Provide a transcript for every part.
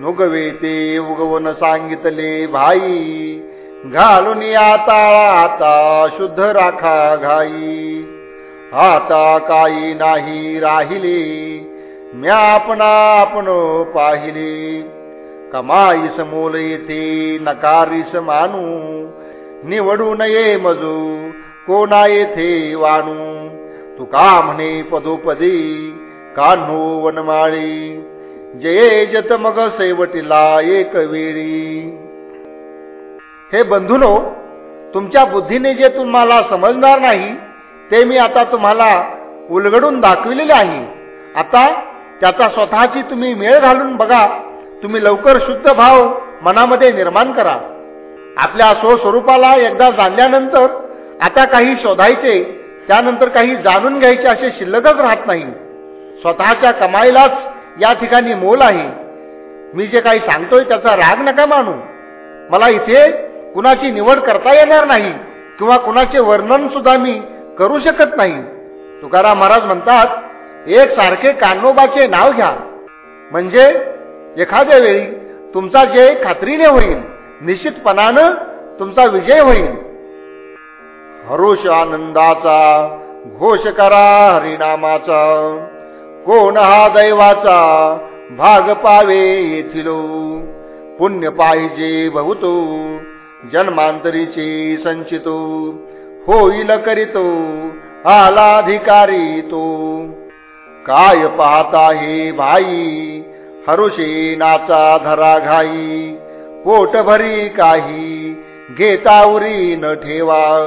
नुगवे ते उगवन सांगितले भाई घालून आता आता शुद्ध राखा घाई आता काही नाही राहिले म्या आपणा आपण पाहिले कमाईस मोल येथे नकारीस मानू निवडू नये मजू कोणा येथे वाणू तुका म्हणे पदोपदी कान्हो वनमाळी जये जत मग सैवटीला एक वेळी हे बंधुनो तुमच्या बुद्धीने जे तुम्हाला समजणार नाही ते मी आता तुम्हाला उलगडून दाखविलेले आहे. आता त्याचा स्वतःची तुम्ही मेळ घालून बघा. तुम्ही लवकर शुद्ध भाव मनामध्ये निर्माण करा. आपल्या स्वस्वरूपाला एकदा जाणल्यानंतर आता काही शोधायचे त्यानंतर काही जाणून घ्यायचे असे शिल्लकच राहत नाही. स्वतःच्या कमाईलाच या ठिकाणी मोल आहे. मी जे काही सांगतोय त्याचा राग नका मानू. मला इथे कुणाची निवड करता येणार नाही किंवा कुणाचे वर्णन सुद्धा मी करू शकत नाही. तुकाराम महाराज म्हणतात एक सारखे कान्होबाचे नाव घ्या. म्हणजे एखाद्या वेळी तुमचा जय खात्रीने होईल निश्चितपणानं तुमचा विजय होईल. हरोष आनंदाचा घोष करा हरिनामाचा. कोण हा दैवाचा भाग पावे येथील? पुण्य पाहिजे बहुतो जन्मांतरीचे संचितो. होईल करीतो आलाधिकारी तो. काय पाहता हे भाई हरुषे नाचा धरा घाई. पोट भरी काही घेतावरी न ठेवा.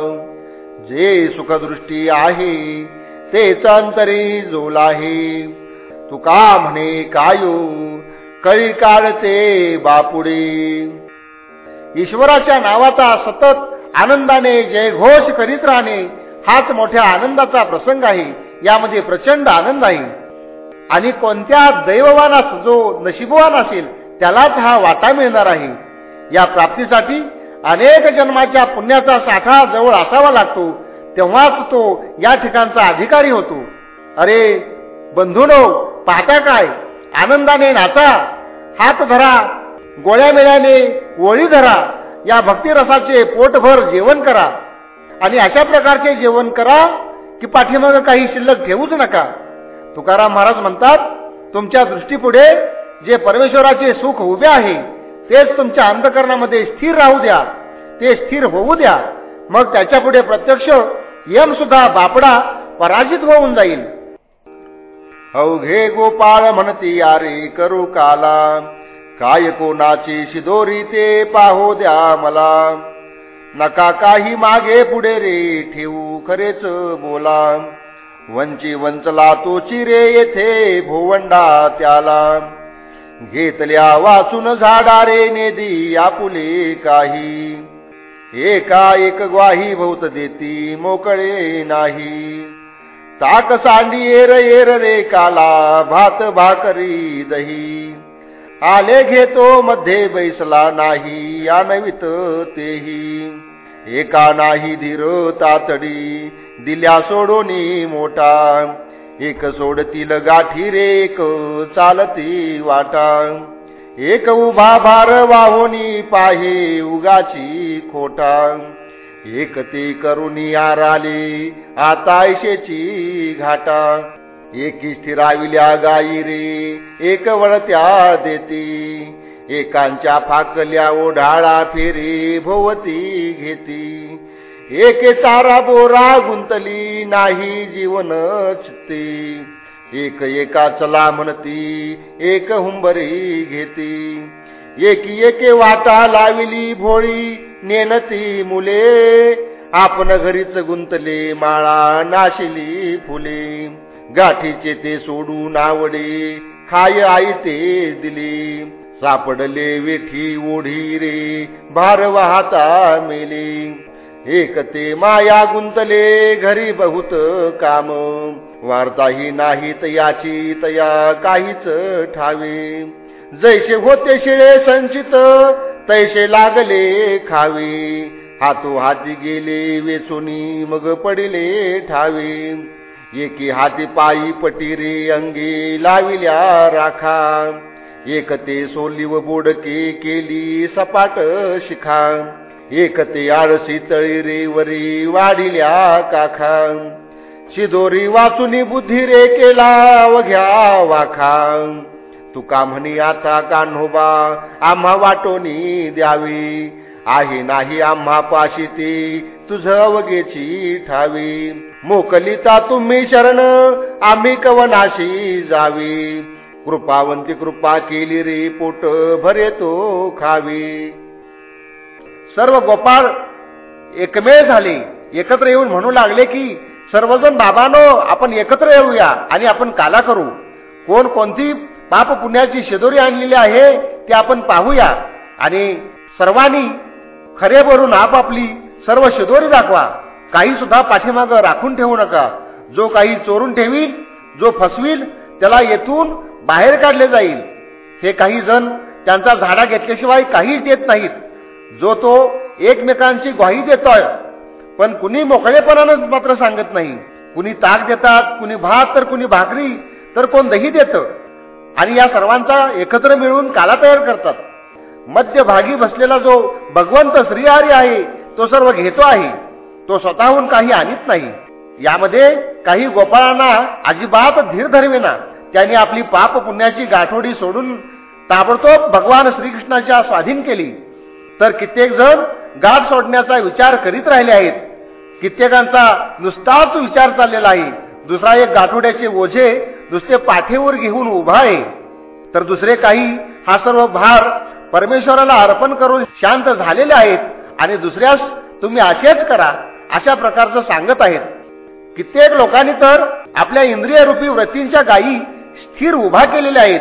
जे सुखदृष्टी आहे तेच अंतरी जोलाही. तुका म्हणे कायू? कळी काढते बापुडे. ईश्वराच्या नावाचा सतत आनंदाने जयघोष करीत राहणे हाच मोठ्या आनंदाचा प्रसंग आहे. यामध्ये प्रचंड आनंद आहे. आणि कोणत्या दैववानास जो नशिबवान असेल त्यालाच हा वाटा मिळणार आहे. या प्राप्तीसाठी अनेक जन्माच्या पुण्याचा साठा जवळ असावा लागतो. तेव्हाच तो या ठिकाणचा अधिकारी होतो. अरे बंधुनो पाहता काय? आनंदाने नाचा. हात धरा. गोळ्या मेळ्याने ओळी धरा. या भक्तिरसाचे पोटभर जेवण करा. आणि अशा प्रकारचे जेवण करा की पाठीमागं काही शिल्लक ठेवूच नका. तुकाराम महाराज म्हणतात तुमच्या दृष्टीपुढे जे परमेश्वराचे सुख उभे आहे तेच तुमच्या अंधकरणामध्ये स्थिर राहू द्या. ते स्थिर होऊ द्या. मग त्याच्या पुढे प्रत्यक्ष यम सुद्धा बापडा पराजित होऊन जाईल. अवघे गोपाळ म्हणती आरे करू काला. काय कोणाची शिदोरी ते पाहो द्या मला. नका काही मागे पुढे रे ठेवू खरेच बोला. वंची वंचला तोची रे येथे भोवंडा त्याला. घेतल्या वाचून झाडा रे नेदी आपुले काही. एका एक ग्वाही भोवत देती मोकळे नाही. ताक सांडी एर एर रे काला भात भाकरी दही. आले घेतो मध्ये बैसला नाही आणवित तेही. एका नाही धीर तातडी दिल्या सोडोनी मोठा. एक सोडतील गाठी रे एक चालती वाटा. एक उभा भार वाहोनी पाही उगाची खोटा. एक ते करुणी आराली आता ऐशेची घाटा. एकी स्थिराविल्या गाई रे एक वळत्या देती. एकांच्या फाकल्या ओढाळा फेरी भोवती घेती. एके चारा बोरा गुंतली नाही जीवन चित्ती एक एका चला म्हणती एक हुंबरी घेती. एकी एके वाटा लाविली भोळी नेनती मुले. आपण घरीच गुंतले माळा नाशिली फुले. गाठीचे ते सोडून आवडे खाय आई ते दिली. सापडले वेठी ओढी रे भार वाहता मेले. एक ते माया गुंतले घरी बहुत काम. वार्ताही नाहीत याची तया काहीच ठावे. जैसे होते शिळे संचित तैसे लागले खावे. हातो हाती गेले वेचुनी मग पडिले ठावे. एकी हाती पायी पटीरे अंगी लाविल्या राखा. एकते सोली व बोडके केली सपाट शिखा. एकते आळशी तळी रे वरी वाढिल्या काखा. शिदोरी वाचुनी बुद्धी रे केला वघ्या वाखा तुका म्हणी आता कान्होबा आम्हा वाटोनी द्यावी. आहे नाही आम्हा पाशी ती तुझ अवघेची ठावी. मोकलिता तुम्ही शरण आम्ही कवनाशी जावी. कृपावंती कृपा केली रे पोट भरे तो खावी. सर्व गोपाळ एकमेळ झाले एकत्र येऊन म्हणू लागले की सर्वजण बाबानो आपण एकत्र येऊया आणि आपण काला करू. कोण कोणती पाप पुण्याची शेदोरी आणलेली आहे ती आपण पाहूया. आणि सर्वांनी खरे भरून आपापली सर्व शेदोरी दाखवा. काही सुद्धा पाठीमाग राखून ठेवू नका. जो काही चोरून ठेवील जो फसवील त्याला येथून बाहेर काढले जाईल. हे काही जण त्यांचा झाडा घेतल्याशिवाय काहीच देत नाहीत. जो तो एकमेकांची ग्वाही देतोय पण कुणी मोकळेपणानं मात्र सांगत नाही. कुणी ताक देतात कुणी भात तर कुणी भाकरी तर कोण दही देत. आणि या सर्वांचा एकत्र मिळून काला तयार करतात. मध्यभागी बसलेला जो भगवंत श्रीहारी आहे तो सर्व घेतो आहे. तो स्वतःहून काही आणत नाही. यामध्ये काही गोपाळांना अजिबात धीर धरविना. त्यांनी आपली पाप पुण्याची गाठोडी सोडून ताबडतोब भगवान श्रीकृष्णाच्या स्वाधीन केली. तर कित्येक जण गाठ सोडण्याचा विचार करीत राहिले आहेत. कित्येकांचा नुसताच विचार चाललेला आहे. दुसरा एक गाठोड्याचे ओझे नुसते पाठीवर घेऊन उभा आहे. तर दुसरे काही हा सर्व भार परमेश्वराला अर्पण करून शांत झालेले आहेत आणि दुसऱ्यास तुम्ही असेच करा अशा प्रकारचं सांगत आहेत. कित्येक लोकांनी तर आपल्या इंद्रिय रूपी व्रतींच्या गायी स्थिर उभा केलेल्या आहेत.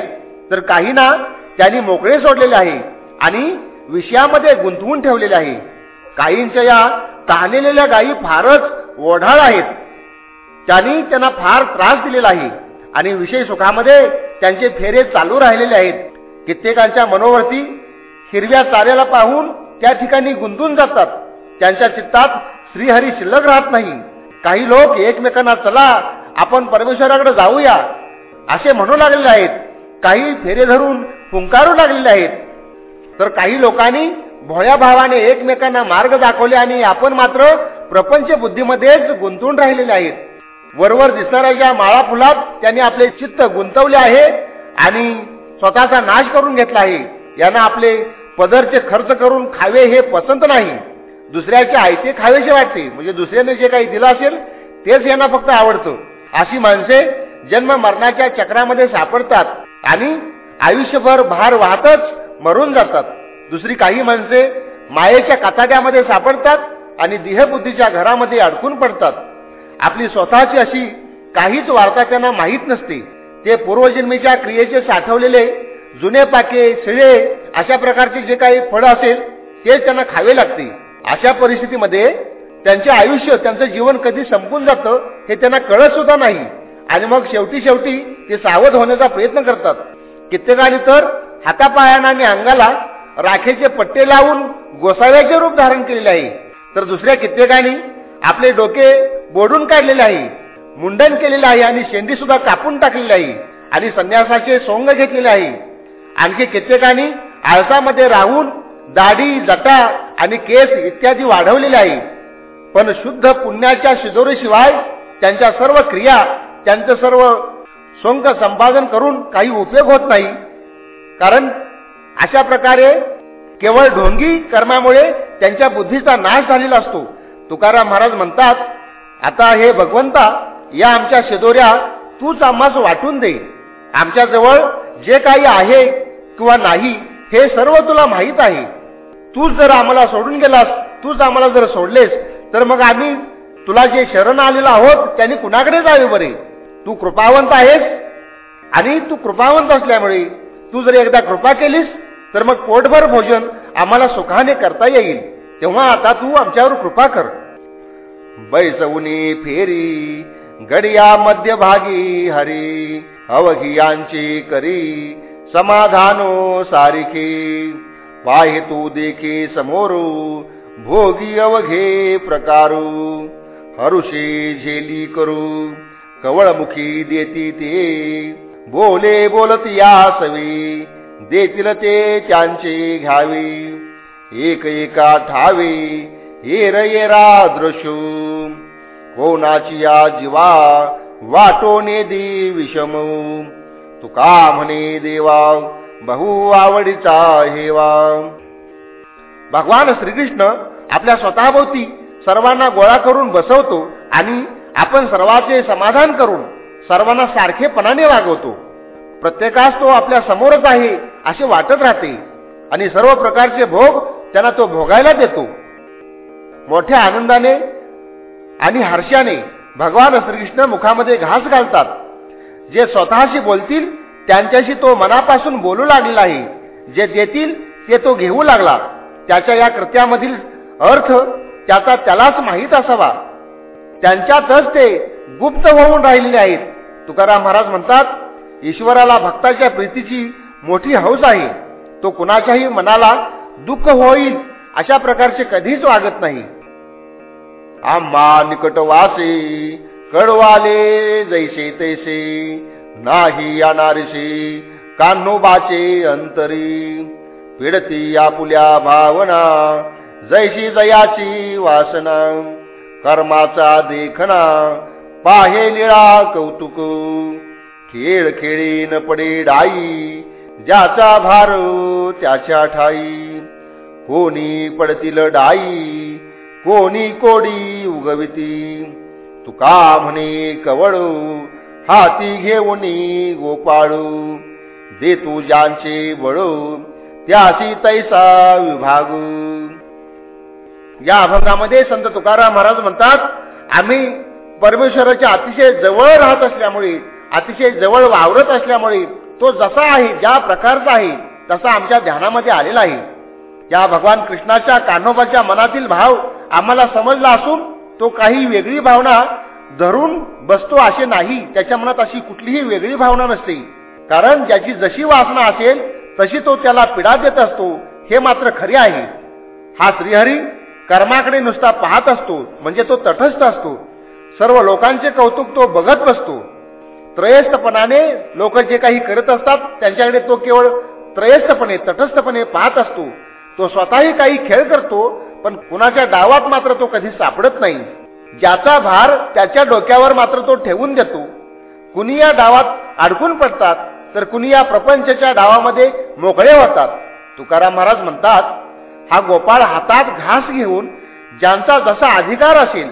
तर काहींना त्यांनी मोकळे सोडलेले आहे. आणि विषयामध्ये गुंतवून ठेवलेले आहे. काहींच्या या ताणलेल्या गायी फारच ओढाळ आहेत. त्यांनी त्यांना फार त्रास दिलेला आहे आणि विषय सुखामध्ये त्यांचे फेरे चालू राहिलेले आहेत. कित्येकांच्या मनोवर्ती हिरव्या चाऱ्याला पाहून त्या ठिकाणी गुंतून जातात. त्यांच्या चित्तात श्रीहरी शिल्लक राहत नाही. काही लोक एकमेकांना चला आपण परमेश्वराकडे जाऊया. असे म्हणू लागलेले आहेत. काही फेरे धरून फुंकारू लागलेले आहेत. तर काही लोकांनी भोळ्या भावाने एकमेकांना मार्ग दाखवले आणि आपण मात्र प्रपंच बुद्धीमध्येच गुंतून राहिलेले आहेत. वरवर दिसणाऱ्या माळा फुलात त्यांनी आपले चित्त गुंतवले आहे आणि स्वतःचा नाश करून घेतला आहे. यांना आपले पदरचे खर्च करून खावे हे पसंत नाही. दुसऱ्याचे आयते खावेसे वाटते म्हणजे दुसऱ्याने जे काही दिलं असेल तेच यांना फक्त आवडतं. अशी माणसे जन्म मरणाच्या चक्रामध्ये सापडतात आणि आयुष्यभर भार वाहतच मरून जातात. दुसरी काही माणसे मायेच्या काताड्यामध्ये सापडतात आणि देहबुद्धीच्या घरामध्ये अडकून पडतात. आपली स्वतःची अशी काहीच वार्ता त्यांना माहीत नसते. ते पूर्वजन्मीच्या क्रियेचे साठवलेले जुने पाके शिळे अशा प्रकारचे जे काही फळ असेल ते त्यांना खावे लागते. अशा परिस्थितीमध्ये त्यांचे आयुष्य त्यांचं जीवन कधी संपून जातं हे त्यांना कळत सुद्धा नाही. आणि मग शेवटी शेवटी ते सावध होण्याचा प्रयत्न करतात. कित्येकाने तर? हातापायांना आणि अंगाला राखेचे पट्टे लावून गोसाव्याचे रूप धारण केलेले आहे. तर दुसऱ्या कित्येकाने आपले डोके बोडून काढलेले आहे. मुंडन केलेले आहे आणि शेंडी सुद्धा कापून टाकलेली आहे. आणि संन्यासाचे सोंग घेतलेले आहे. आणखी कित्येकाने आळसामध्ये राहून दाढी जटा आणि केस इत्यादी वाढवलेले आहे. पण शुद्ध पुण्याच्या शिजोरीशिवाय त्यांच्या सर्व क्रिया त्यांचं सर्व सोंग संपादन करून काही उपयोग होत नाही. कारण अशा प्रकारे केवळ ढोंगी कर्मामुळे त्यांच्या बुद्धीचा नाश झालेला असतो. तुकाराम महाराज म्हणतात आता हे भगवंता या आमच्या शेदोऱ्या तूच आम्हास वाटून दे. आमच्याजवळ जे काही आहे किंवा नाही हे सर्व तुला माहीत आहे. तूच जर आम्हाला सोडून गेलास तूच आम्हाला जर सोडलेस तर मग आम्ही तुला जे शरण आलेलो आहोत त्यांनी कुणाकडे जावे बरे? तू कृपावंत आहेस आणि तू कृपावंत असल्यामुळे तू जर एकदा कृपा केलीस तर मग पोटभर भोजन आम्हाला सुखाने करता येईल. तेव्हा आता तू आमच्यावर कृपा कर. बैसवनी फेरी गडिया मध्यभागी हरी अवघियांची करी समाधानो सारिके पाहे तू देखे समोरू भोगी अवघे प्रकारू हरुषी झेली करू. कवळमुखी देती ते. बोले बोलत या सवी देतील ते त्यांचे घ्यावे. एक एका ठावे. येर येरा दृशू कोणाची या जीवा वाटोने दी विषम. तुका म्हणे देवा बहु आवडीचा हेवा. भगवान श्रीकृष्ण आपल्या स्वतःभोवती सर्वांना गोळा करून बसवतो आणि आपण सर्वाचे समाधान करून सर्वांना सारखेपणाने वागवतो. प्रत्येकास तो आपल्या समोरच आहे असे वाटत राहते आणि सर्व प्रकारचे भोग त्यांना तो भोगायला देतो. मोठ्या आनंदाने आणि हर्षाने भगवान श्रीकृष्ण मुखामध्ये घास घालतात. जे स्वतःशी बोलतील त्यांच्याशी तो मनापासून बोलू लागलेला आहे. जे देतील ते तो घेऊ लागला. त्याच्या या कृत्यामधील अर्थ त्याचा त्यालाच माहीत असावा. त्यांच्यातच ते गुप्त होऊन राहिलेले आहेत. तुकाराम महाराज म्हणतात ईश्वराला भक्ताच्या प्रीतीची मोठी हौस आहे. तो कुणाच्याही मनाला दुःख होईल अशा प्रकारचे कधीच वागत नाही. आम्हा निकटवासे कडवाले जैसे तैसे नाही येणारसे कान्होबाचे अंतरी. पिडती आपुल्या भावना जैशी जयाची वासना. कर्माचा देखना पाहे निळा कौतुक. खेळ खेळी न पडे डाई. ज्याचा भार त्याच्या ठाई. कोणी पडतील डाई. कोणी कोडी उगविती. तुका म्हणे कवळू हाती घेऊन गोपाळू. दे तू ज्यांचे बळू. त्याशी तैसा विभागू. या अभंगामध्ये संत तुकाराम महाराज म्हणतात आम्ही परमेश्वराच्या अतिशय जवळ राहत असल्यामुळे अतिशय जवळ वावरत असल्यामुळे तो जसा आहे ज्या प्रकारचा आहे तसा आमच्या ध्यानामध्ये आलेला आहे. या भगवान कृष्णाच्या कान्होबाच्या मनातील भाव आम्हाला समजला असून तो काही वेगळी भावना धरून बसतो असे नाही त्याच्या मनात अशी कुठलीही वेगळी भावना नसते. कारण ज्याची जशी वासना असेल तशी तो त्याला पिडा देत असतो हे मात्र खरे आहे. हा श्रीहरी कर्माकडे नुसता पाहत असतो म्हणजे तो तटस्थ असतो. सर्व लोकांचे कौतुक तो बघत बसतो त्रयस्थपणाने लोक जे काही करत असतात त्यांच्याकडे तो केवळ त्रयस्थपणे तटस्थपणे पाहत असतो. तो स्वतःही काही खेळ करतो पण कुणाच्या डावात मात्र तो कधी सापडत नाही. ज्याचा भार त्याच्या डोक्यावर मात्र तो ठेवून देतो. कुणी या डावात अडकून पडतात तर कुणी या प्रपंचच्या डावामध्ये मोकळे होतात. तुकाराम महाराज म्हणतात हा गोपाळ हातात घास घेऊन ज्यांचा जसा अधिकार असेल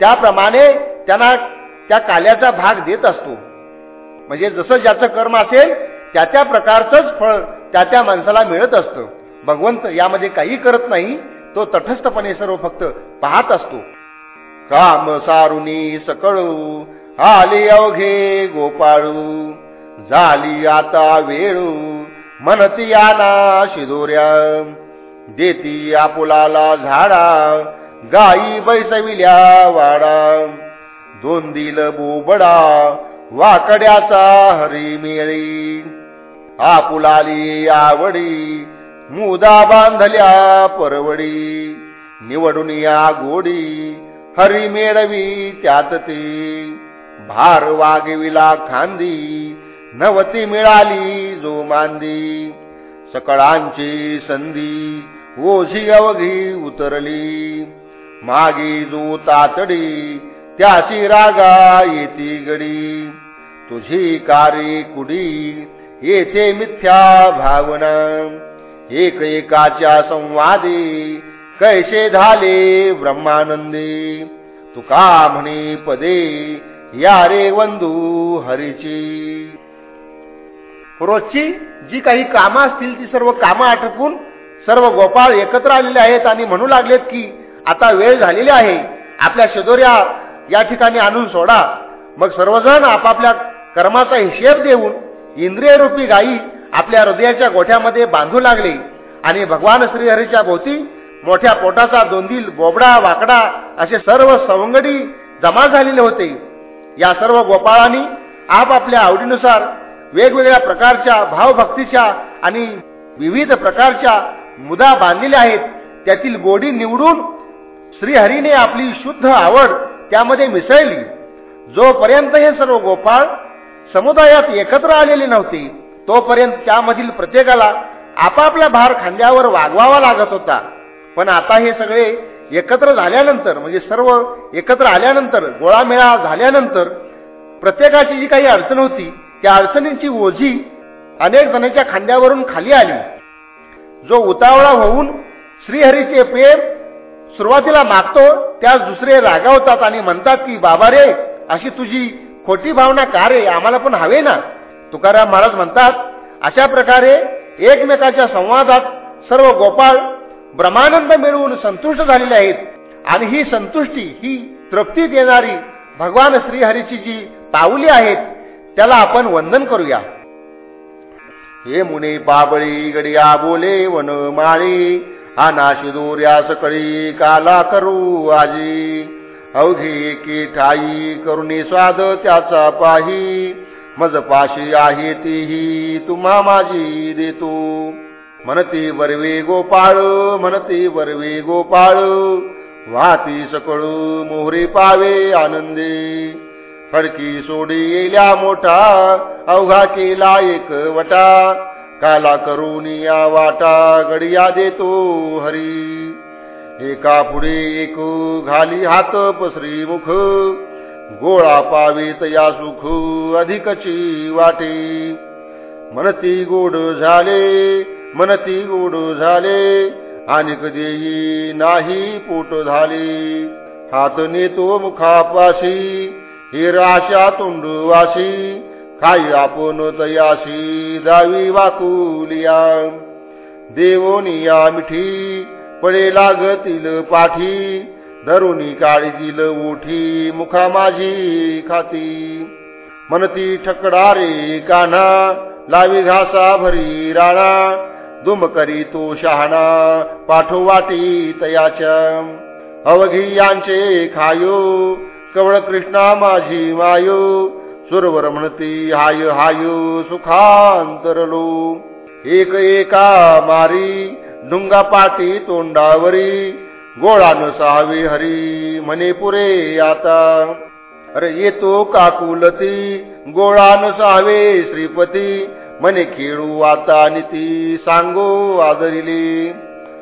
त्याप्रमाणे त्यांना त्या काल्याचा भाग देत असतो. म्हणजे जसं ज्याचं कर्म असेल त्या त्या प्रकारचंच फळ त्या त्या माणसाला मिळत असतं. भगवंत यामध्ये काही करत नाही तो तटस्थपणे सर्व फक्त पाहत असतो. काम सारुनी सकळू आले अवघे गोपाळू झाली आता वेळू मनती याना शिदोऱ्या. देती आपुलाला झाडा गाई बैसविल्या वाडा. दोन दिल बोबडा वाकड्याचा हरी मिळी. आपुलाली आवडी मुदा बांधल्या परवडी. निवडून या गोडी हरी मेळवी त्यात ती. भार वागविला खांदी नवती मिळाली जो मांदी. सकळांची संधी. ओझी अवघी उतरली. मागी जो तातडी त्याची रागा येती गडी. तुझी कारी कुडी येथे मिथ्या भावना. एक एकाच्या संवादी कैसे झाले ब्रह्मानंदी? तुका म्हणे पदे या रे वंदू हरीची. रोजची जी काही कामं असतील ती सर्व कामं आटपून सर्व गोपाळ एकत्र आलेले आहेत आणि म्हणू लागलेत की आता वेळ झालेली आहे. आपल्या शेजोऱ्या या ठिकाणी आणून सोडा. मग सर्वजण आपापल्या कर्माचा हिशेब देऊन इंद्रियरूपी गायी आपल्या हृदयाच्या गोठ्यामध्ये बांधू लागले आणि भगवान श्रीहरीच्या भोवती मोठ्या पोटाचा दोंदील बोबडा वाकडा असे सर्व सवंगडी जमा झालेले होते. या सर्व गोपाळांनी आपापल्या आवडीनुसार वेगवेगळ्या प्रकारच्या भावभक्तीच्या आणि विविध प्रकारच्या मुदा बांधलेल्या आहेत. त्यातील गोडी निवडून श्रीहरीने आपली शुद्ध आवड त्यामध्ये मिसळली. जोपर्यंत हे सर्व गोपाळ समुदायात एकत्र आलेले नव्हते तोपर्यंत त्यामधील प्रत्येकाला आपापला भार खांद्यावर वागवावा लागत होता. पण आता हे सगळे एकत्र झाल्यानंतर म्हणजे सर्व एकत्र आल्यानंतर गोळामेळा झाल्यानंतर प्रत्येकाची जी काही अडचण होती त्या अडचणींची ओझी अनेक जणांच्या खांद्यावरून खाली आली. जो उतावळा होऊन श्रीहरीचे प्रेम सुरुवातीला मागतो त्यास दुसरे रागावतात आणि म्हणतात की बाबा रे अशी तुझी खोटी भावना का रे? आम्हाला पण हवे ना. तुकाराम महाराज म्हणतात अशा प्रकारे एकमेकाच्या संवादात सर्व गोपाळ ब्रह्मानंद मिळवून संतुष्ट झालेले आहेत आणि ही संतुष्टी ही तृप्ती देणारी भगवान श्रीहरीची जी पावली आहेत त्याला आपण वंदन करूया. हे मुने पाबळी गडिया बोले वन माळी आनाशी दोऱ्या सकळी काला करू आजी. अवघी की ठाई करुणी स्वाद त्याचा पाही. मज पाशी आहे तीही तुम्हा माझी देतो. म्हणती बरवे गोपाळ म्हणती बरवे गोपाळ. वाहती सकळू मोहरी पावे आनंदे. फडकी सोडी येल्या मोठा अवघा केला एक वटा. काला करून या वाटा गडिया देतो हरी. एका पुढे एक घाली हात पसरी मुख. गोळा पावीत या सुख अधिकची वाटे. म्हणती गोड झाले मनती गोड झाले. आणि कधीही नाही पोट झाले. हात नेतो मुखापाशी हिराशा वाशी खाई आपण तयाशी दावी वाकुलिया. देवोनिया मिठी पडे लागतील पाठी धरुणी काळजील उठी मुखा माझी खाती. मनती ठकडा काना लावी घासा भरी राणा दुम करी तो शहाणा पाठोवाटी तयाच्या. अवघी यांचे खायो कवळ कृष्णा माझी मायू सुरवर म्हणती हाय हाय सुखांतरलो. एक एका मारी डुंगा पाटी तोंडावरी गोळा न हरी म्हणे पुरे आता. अरे येतो काकुलती गोळा न सहावे श्रीपती म्हणे खेळू आता निती सांगो आदरिली.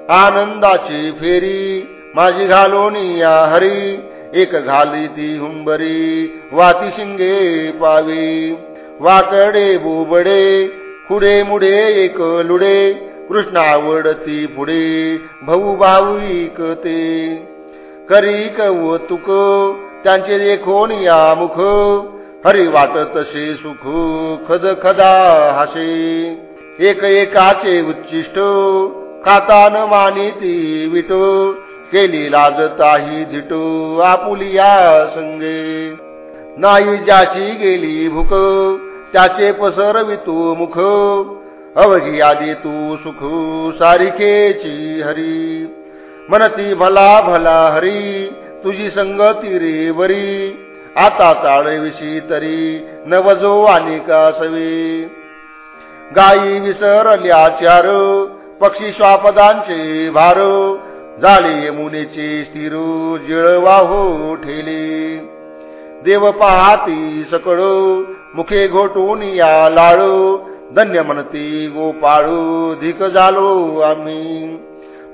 आनंदाची फेरी माझी घालोनी या हरी एक घाली ती हुंबरी वाती शिंगे पावी. वाकडे बोबडे खुडे मुडे एक लुडे. कृष्णावडती पुढे भाऊ भाऊक ते करी कौतुक त्यांचे देखोन या मुख. हरी वाटत तसे सुख खद खदा हसे. एक एकाचे उच्चिष्ट खाता न मानिती विटो. केली लाजताही धिटू आपुलिया संगे. नाही ज्याची गेली भूक त्याचे पसरवितू मुख. अवघी आदी तू सुख सारिकेची हरी. मनती भला भला हरी तुझी संगती रे बरी. आता चाळविशी तरी नवजो आणि सवे गायी विसरल्या चार पक्षी श्वापदांचे भार. झाले यमुनेचे स्थिर जिळवाहो ठेले. देव पाहती सकळ मुखे घोटून या लाळ धन्य म्हणती गोपाळू धिक झालो आम्ही.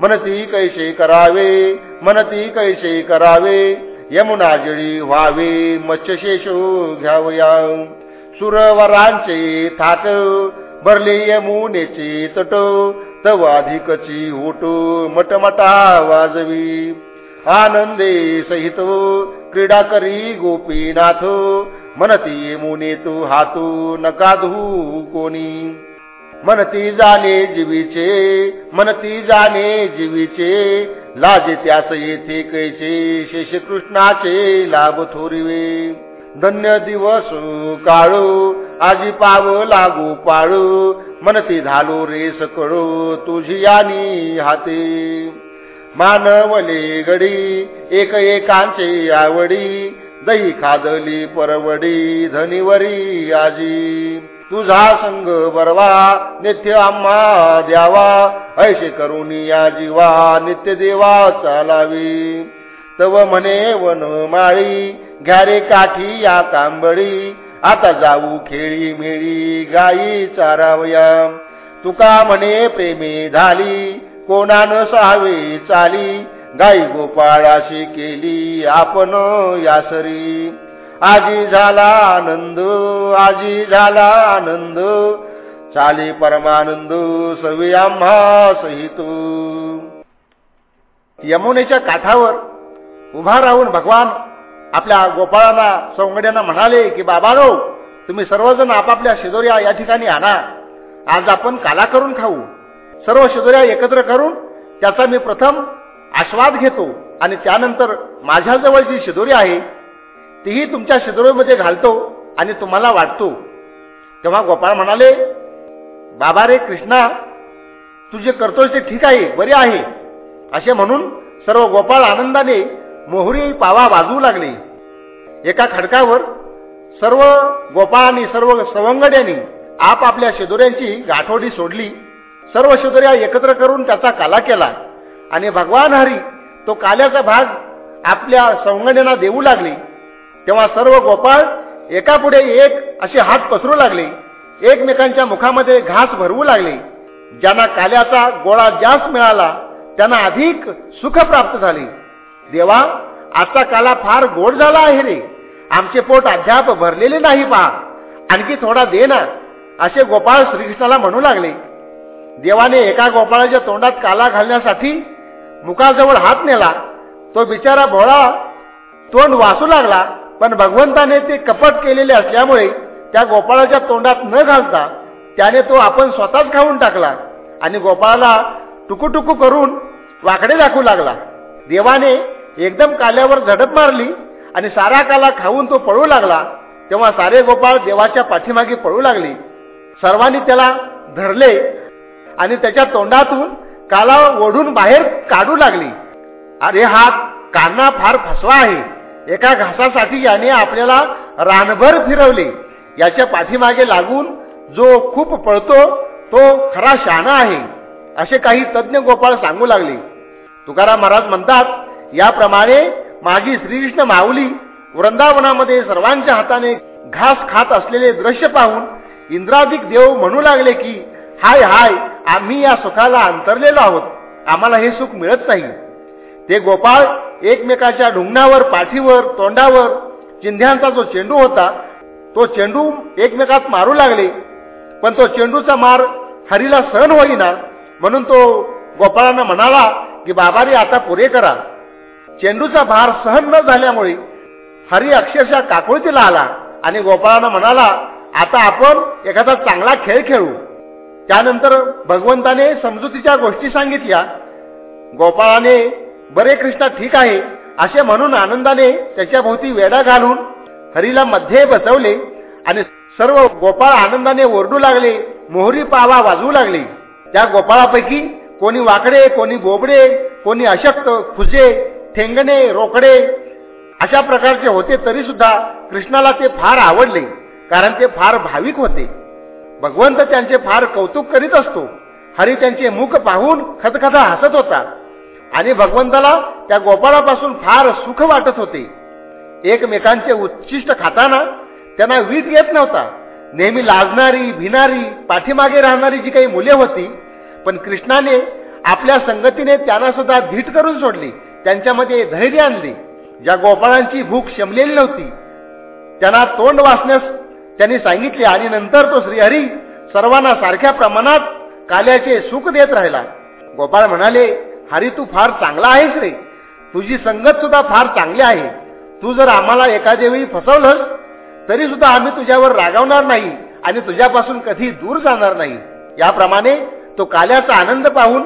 म्हणती कैसे करावे म्हणती कैसे करावे यमुना जळी व्हावे मत्स्यशेषो घ्यावया. सुरवरांचे थाट भरले यमुनेचे तट तव ओट मटमटा वाजवी. आनंदे सहित क्रीडा करी गोपीनाथ. मनती मुने तू हातू नका धू कोणी. मनती जाणे जीवीचे मनती जाणे जीवीचे. लाजे त्यास येथे कैसे शेषकृष्णाचे लाभ थोरिवे. धन्य दिवस काळू आजी पाव लागू पाळू. मनती झालो रे कळो तुझी यानी हाते. मानवले गडी एक एकांचे आवडी. दही खादली परवडी धनीवरी आजी. तुझा संग बरवा नित्य आम्हा द्यावा. ऐशे करून या जीवा नित्य देवा चालावी. तव म्हणे वन माळी घ्यारे काठी या कांबळी आता जाऊ खेळी मेळी गाई चारावया. तुका म्हणे प्रेमे झाली कोणान सहावे चाली? गाई गोपाळाशी केली आपण यासरी. आजी झाला आनंद आजी झाला आनंद. चाली परमानंद सवी आम्हा सहित. यमुनेच्या काठावर उभा राहून भगवान आपल्या गोपाळांना सौंगड्यांना म्हणाले की बाबा रो तुम्ही सर्वजण आपापल्या शेजोऱ्या या ठिकाणी आणा. आज आपण काला करून खाऊ. सर्व शेजोऱ्या एकत्र करून त्याचा मी प्रथम आस्वाद घेतो आणि त्यानंतर माझ्याजवळ जी शिदोरी आहे तीही तुमच्या शिदोरीमध्ये घालतो आणि तुम्हाला वाटतो. तेव्हा गोपाळ म्हणाले बाबा रे कृष्णा तू जे करतोस ते ठीक आहे बरे आहे. असे म्हणून सर्व गोपाळ आनंदाने मोहरी पावा वाजवू लागले. एका खडकावर सर्व गोपाळांनी सर्व सवंगड्यांनी आपापल्या शेदोऱ्यांची गाठोडी सोडली. सर्व शेदोऱ्या एकत्र करून त्याचा काला केला. आणि भगवान हरी तो काल्याचा भाग आपल्या सवंगड्यांना देऊ लागले. तेव्हा सर्व गोपाळ एकापुढे एक असे हात पसरू लागले. एकमेकांच्या मुखामध्ये घास भरवू लागले. ज्यांना काल्याचा गोळा जास्त मिळाला त्यांना अधिक सुख प्राप्त झाले. देवा आजचा काला फार गोड झाला आहे रे. आमचे पोट अद्याप भरलेले नाही पहा आणखी थोडा दे ना. असे गोपाळ श्रीकृष्णाला म्हणू लागले. देवाने एका गोपाळाच्या तोंडात काला घालण्यासाठी मुखाजवळ हात नेला. तो बिचारा भोळा तोंड वाचू लागला. पण भगवंताने ते कपट केलेले असल्यामुळे त्या गोपाळाच्या तोंडात न घालता त्याने तो आपण स्वतःच खाऊन टाकला आणि गोपाळाला टुकू करून वाकडे दाखवू लागला. देवाने एकदम काल्यावर झडप मारली. आणि सारा काला खाऊन तो पळू लागला. तेव्हा सारे गोपाळ देवाच्या पाठीमागे पळू लागले. सर्वांनी त्याला धरले आणि त्याच्या तोंडातून काला ओढून बाहेर काढू लागली. अरे हा कान्हा फार फसवा आहे. एका घासासाठी याने आपल्याला रानभर फिरवले. याच्या पाठीमागे लागून जो खूप पळतो तो खरा शहाणा आहे असे काही तज्ज्ञ गोपाळ सांगू लागले. तुकाराम महाराज म्हणतात याप्रमाणे माझी श्रीकृष्ण माऊली वृंदावनामध्ये सर्वांच्या हाताने घास खात असलेले दृश्य पाहून इंद्रादिक देव म्हणू लागले की हाय हाय आम्ही या सुखाला अंतरलेलो आहोत. आम्हाला हे सुख मिळत नाही. ते गोपाळ एकमेकाच्या ढुंगणावर पाठीवर तोंडावर चिंध्यांचा जो चेंडू होता तो चेंडू एकमेकात मारू लागले. पण तो चेंडूचा मार हरीला सहन होईना म्हणून तो गोपाळांना म्हणाला की बाबारी आता पुरे करा. चेंडूचा भार सहन न झाल्यामुळे हरी अक्षरशः काकुळतीला आला आणि गोपाळानं म्हणाला आता आपण एखादा चांगला खेळ खेळू. त्यानंतर भगवंताने समजुतीच्या गोष्टी सांगितल्या. गोपाळाने बरे कृष्णा ठीक आहे. असे म्हणून आनंदाने त्याच्या भोवती वेडा घालून हरीला मध्ये बसवले आणि सर्व गोपाळ आनंदाने ओरडू लागले मोहरी पावा वाजवू लागले. त्या गोपाळापैकी कोणी वाकडे कोणी बोबडे कोणी अशक्त खुजे ठेंगणे रोकडे अशा प्रकारचे होते तरी सुद्धा कृष्णाला ते फार आवडले कारण ते फार भाविक होते. भगवंत त्यांचे फार कौतुक करीत असतो. हरी त्यांचे मुख पाहून खतखता हसत होता. आणि भगवंताला त्या गोपाळापासून फार सुख वाटत होते. एकमेकांचे उच्चिष्ट खाताना त्यांना वीट येत नव्हता. नेहमी लाजणारी भिनारी पाठीमागे राहणारी जी काही मुले होती पण कृष्णाने आपल्या संगतीने त्यांना सुद्धा धीट करून सोडली. त्यांच्यामध्ये धैर्य आणले. ज्या गोपाळांची भूक शमलेली नव्हती त्यांना तोंड वाचण्यास त्यांनी सांगितले आणि नंतर तो श्रीहरी सर्वांना सारख्या प्रमाणात काल्याचे सुख देत राहिला. गोपाळ म्हणाले हरी तू फार चांगला आहेस रे. तुझी संगत सुद्धा फार चांगली आहे. तू जर आम्हाला एखाद्या वेळी फसवलंस तरी सुद्धा आम्ही तुझ्यावर रागावणार नाही आणि तुझ्यापासून कधी दूर जाणार नाही. याप्रमाणे तो काल्याचा आनंद पाहून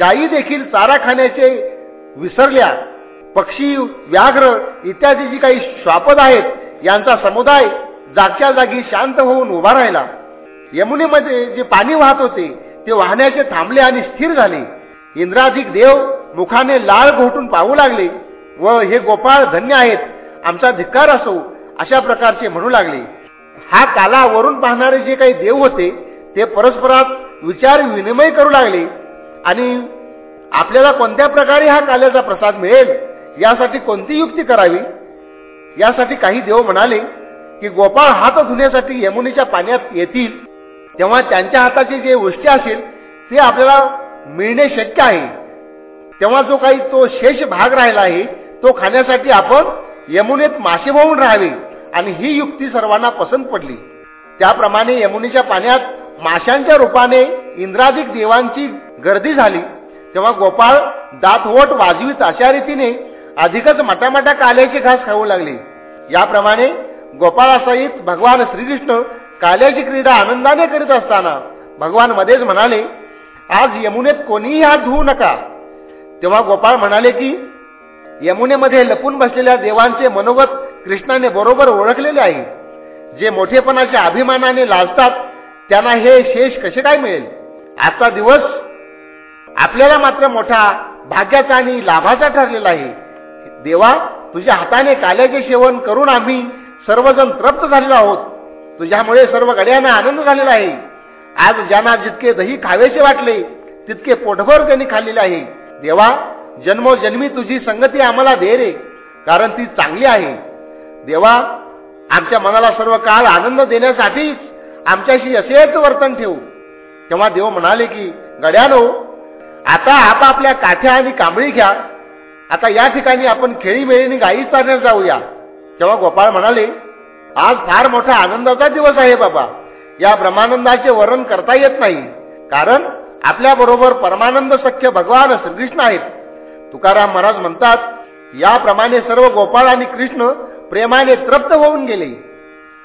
गायी देखील चारा खाण्याचे विसरल्या. पक्षी व्याघ्र इत्यादी जी काही श्वापद आहेत यांचा समुदाय जागच्या जागी शांत होऊन उभा राहिला. यमुनेमध्ये जे पाणी वाहत होते ते वाहण्याचे थांबले आणि स्थिर झाले. इंद्राधिक देव मुखाने लाळ घोटून पाहू लागले. व हे गोपाळ धन्य आहेत आमचा धिक्कार असो अशा प्रकारचे म्हणू लागले. हा काला वरून पाहणारे जे काही देव होते ते परस्परात विचार विनिमय करू लागले. आणि आपल्याला कोणत्या प्रकारे हा काल्याचा प्रसाद मिळेल यासाठी कोणती युक्ती करावी? यासाठी काही देव म्हणाले की गोपाळ हात धुण्यासाठी यमुनेच्या पाण्यात येतील. तेव्हा त्यांच्या हाताची जे वृष्टी असेल ते आपल्याला मिळणे शक्य आहे. तेव्हा जो काही तो शेष भाग राहिला आहे तो खाण्यासाठी आपण यमुनेत मासे वाहून राहावे. आणि ही युक्ती सर्वांना पसंत पडली. त्याप्रमाणे यमुनेच्या पाण्यात माशांच्या रूपाने इंद्राधिक देवांची गर्दी झाली. तेव्हा गोपाळ दातवट वाजवीत अशा रीतीने अधिकच मटामटा काल्याची घास खाऊ लागले. याप्रमाणे गोपाळासहित भगवान श्रीकृष्ण काल्याची क्रीडा आनंदाने करीत असताना भगवान मध्येच म्हणाले आज यमुनेत कोणीही हात धुवू नका. तेव्हा गोपाळ म्हणाले की यमुनेमध्ये लपून बसलेल्या देवांचे मनोगत कृष्णाने बरोबर ओळखलेले आहे. जे मोठेपणाच्या अभिमानाने लाजतात त्यांना हे शेष कसे काय मिळेल? आजचा दिवस आपल्याला मात्र मोठा भाग्याचा आणि लाभाचा ठरलेला आहे. देवा तुझ्या हाताने काल्याचे सेवन करून आम्ही सर्वजण तृप्त झालेलो आहोत. तुझ्यामुळे सर्व गड्यांना आनंद झालेला आहे. आज ज्यांना जितके दही खावेसे वाटले तितके पोटभर त्यांनी खाल्लेले आहे. देवा जन्मोजन्मी तुझी संगती आम्हाला दे रे कारण ती चांगली आहे. देवा आमच्या मनाला सर्व काळ आनंद देण्यासाठीच आमच्याशी असेच वर्तन ठेवू. तेव्हा देव म्हणाले की गड्यानो आता आपापल्या काठ्या आणि कांबळी घ्या. आता या ठिकाणी आपण खेळी मेळीने गाई चालण्यास जाऊया. तेव्हा गोपाळ म्हणाले आज फार मोठा आनंदाचा दिवस आहे बाबा. या ब्रह्मानंदाचे वर्णन करता येत नाही. कारण आपल्या बरोबर परमानंद सख्य भगवान श्रीकृष्ण आहेत. तुकाराम महाराज म्हणतात याप्रमाणे सर्व गोपाळ आणि कृष्ण प्रेमाने तृप्त होऊन गेले.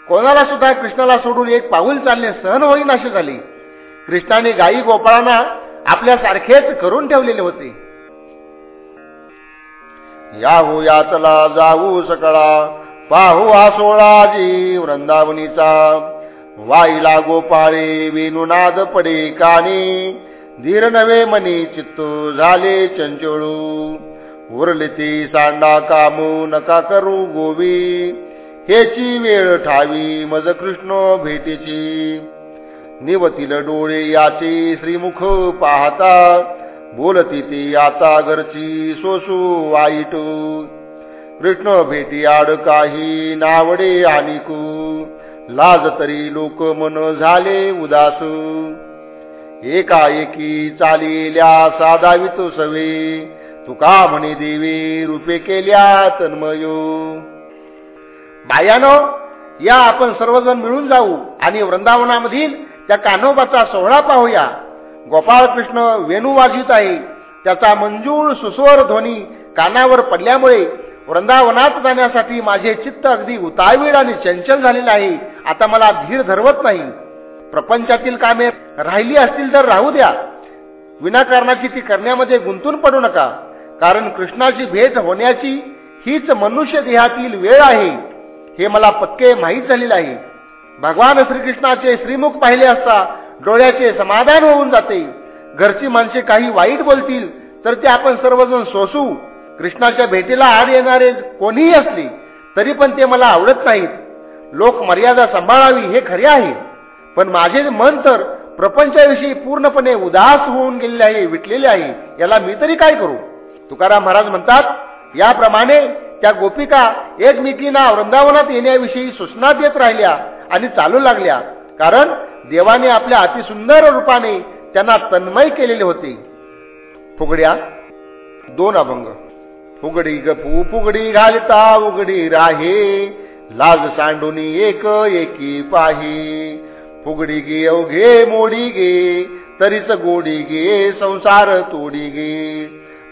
कोणाला सुद्धा कृष्णाला सोडून एक पाऊल चालणे सहन होईन असे झाले. कृष्णाने गायी गोपाळांना आपल्यासारखेच करून ठेवलेले होते. याहू याचला जाऊ सकळा पाहू हा सोळाजी वृंदावनीचा. वाईला गोपाळे वेणुनाद पडे कानी धीर नवे मनी चित्तू झाले चंचोळू. उरले ती सांडा कामू नका करू गोवी हेची वेळ ठावी मज कृष्ण भेटीची. निवतील डोळे याचे श्रीमुख पाहता. बोलती ती आता घरची सोसू वाईट. कृष्ण भेटी आड काही नावडे आणिकू. लाज तरी लोक मन झाले उदास. एकाएकी चालिल्या साधावित सवे. तुका म्हणे देवी रूपे केल्या तन्मयो. बायानो या आपण सर्वजण मिळून जाऊ आणि वृंदावनामधील त्या कान्होबाचा सोहळा पाहूया. गोपाळकृष्ण वेणू वाजित आहे. त्याचा मंजूळ सुस्वर ध्वनी कानावर पडल्यामुळे वृंदावनात जाण्यासाठी माझे चित्त अगदी उतावीळ आणि चंचल झालेले आहे. आता मला धीर धरवत नाही. प्रपंचातील कामे राहिली असतील तर राहू द्या. विनाकारणाची ती करण्यामध्ये गुंतून पडू नका. कारण कृष्णाची भेट होण्याची हीच मनुष्य देहातील वेळ आहे. हे मला पक्के माहीत झालेलं आहे. भगवान श्रीकृष्णाचे श्रीमुख पाहिले असता डोळ्याचे समाधान होऊन जाते. घरची माणसे काही वाईट बोलतील तर ते आपण सर्वजण सोसू. कृष्णाच्या भेटीला आड येणारे कोणीही असले तरी पण ते मला आवडत नाहीत. लोक मर्यादा सांभाळावी हे खरे आहे. पण माझे मन तर प्रपंचाविषयी पूर्णपणे उदास होऊन गेलेले आहे विटलेले आहे याला मी तरी काय करू? तुकाराम महाराज म्हणतात याप्रमाणे त्या गोपिका एकमेकींना वृंदावनात येण्याविषयी सूचना देत राहिल्या. आणि चालू लागल्या. कारण देवाने आपल्या अतिसुंदर रूपाने त्यांना तन्मय केलेले होते. फुगड्या दोन अभंग. फुगडी गपू फुगडी घालता उघडी राहे. लाज सांडुनी एक एकी पाही. फुगडी गे अवघे मोडी गे तरीच गोडी गे संसार तोडी गे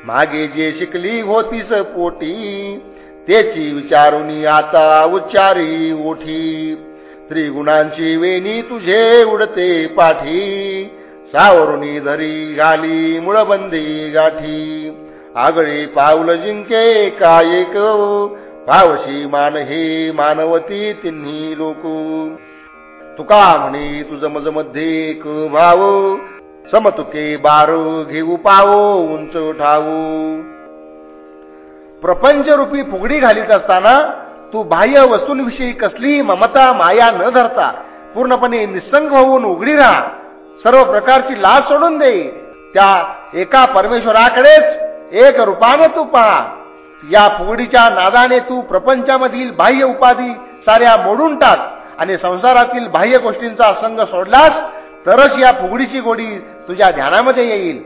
मागे जे शिकली होतीस पोटी त्याची विचारुनी आता उच्चारी ओठी त्रिगुणांची वेणी तुझे उडते पाठी. सावरुणी धरी घाली मुळबंदी गाठी. आगळे पावल जिंके कायक पावशी मान हे मानवती तिन्ही लोक. तुका म्हणे तुझ मजमध्ये एक भाव. समतुके बारो घेऊ पावो उंच ठाऊ. प्रपंच रूपी फुगडी घालीत असताना तू बाह्य वस्तूंविषयी कसलीही ममता माया न धरता पूर्णपणे निसंग होऊन उघडी राहा. सर्व प्रकारची लाज सोडून दे. त्या एका परमेश्वराकडेच एक रूपाने तू पहा. या फुगडीच्या नादाने तू प्रपंचामधील बाह्य उपाधी साऱ्या मोडून टाक आणि संसारातील बाह्य गोष्टींचा संघ सोडलास तरच या फुगडीची गोडी तुझ्या ध्यानामध्ये येईल.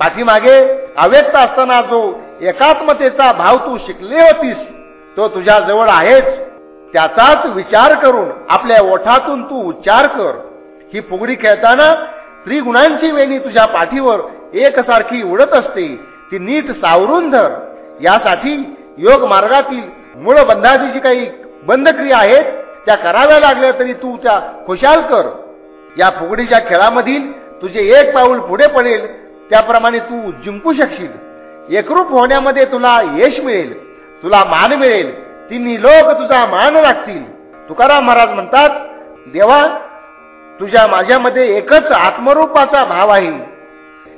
पाठीमागे अव्यक्त असताना जो एकात्मतेचा भाव तू शिकले होतीस तो तुझ्या जवळ आहेच. त्याचाच विचार करून आपल्या ओठातून तू उच्चार कर. ही फुगडी खेळताना त्रिगुणांची वेणी तुझ्या पाठीवर एकसारखी उडत असते. ती नीट सावरून धर. यासाठी योग मार्गातील मूळ बंधाची जी काही बंधक्रिया आहेत त्या कराव्या लागल्या तरी तू त्या खुशाल कर. या फुगडीच्या खेळामधील तुझे एक पाऊल पुढे पडेल त्याप्रमाणे तू जिंकू शकशील. एकरूप होण्यामध्ये तुला यश मिळेल. तुला मान मिळेल तिन्ही लोक तुझा मान राखतील. तुकाराम महाराज म्हणतात देवा तुझ्या माझ्यामध्ये एकच आत्मरूपाचा भाव आहे.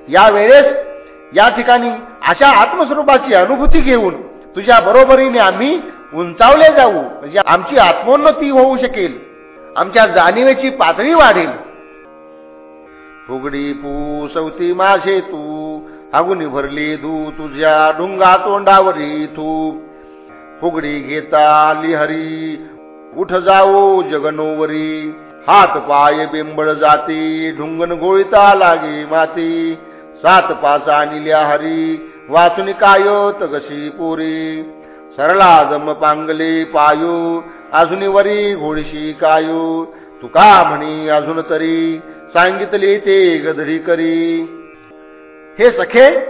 या वेळेस या ठिकाणी अशा आत्मस्वरूपाची अनुभूती घेऊन तुझ्या बरोबरीने आम्ही उंचावले जाऊ. म्हणजे आमची आत्मोन्नती होऊ शकेल. आमच्या जाणीवेची पातळी वाढेल. फुगडी सवती माझे तू. अगुनी भरली धू तुझ्या डुंगा तोंडावरी तू. फुगडी घेता आली हरी. उठ जाओ जगनोवरी. हात पाय बिंबळ जाती. ढुंगन गोळीता लागे माती. सात पाचा निल्या हरी. वाचून काय तगशी पोरी. सरला जम पांगले पायू. अजून वरी घोडशी कायू. तुका म्हणी अजून तरी. सांगितले ते गधरी करी. हे सखे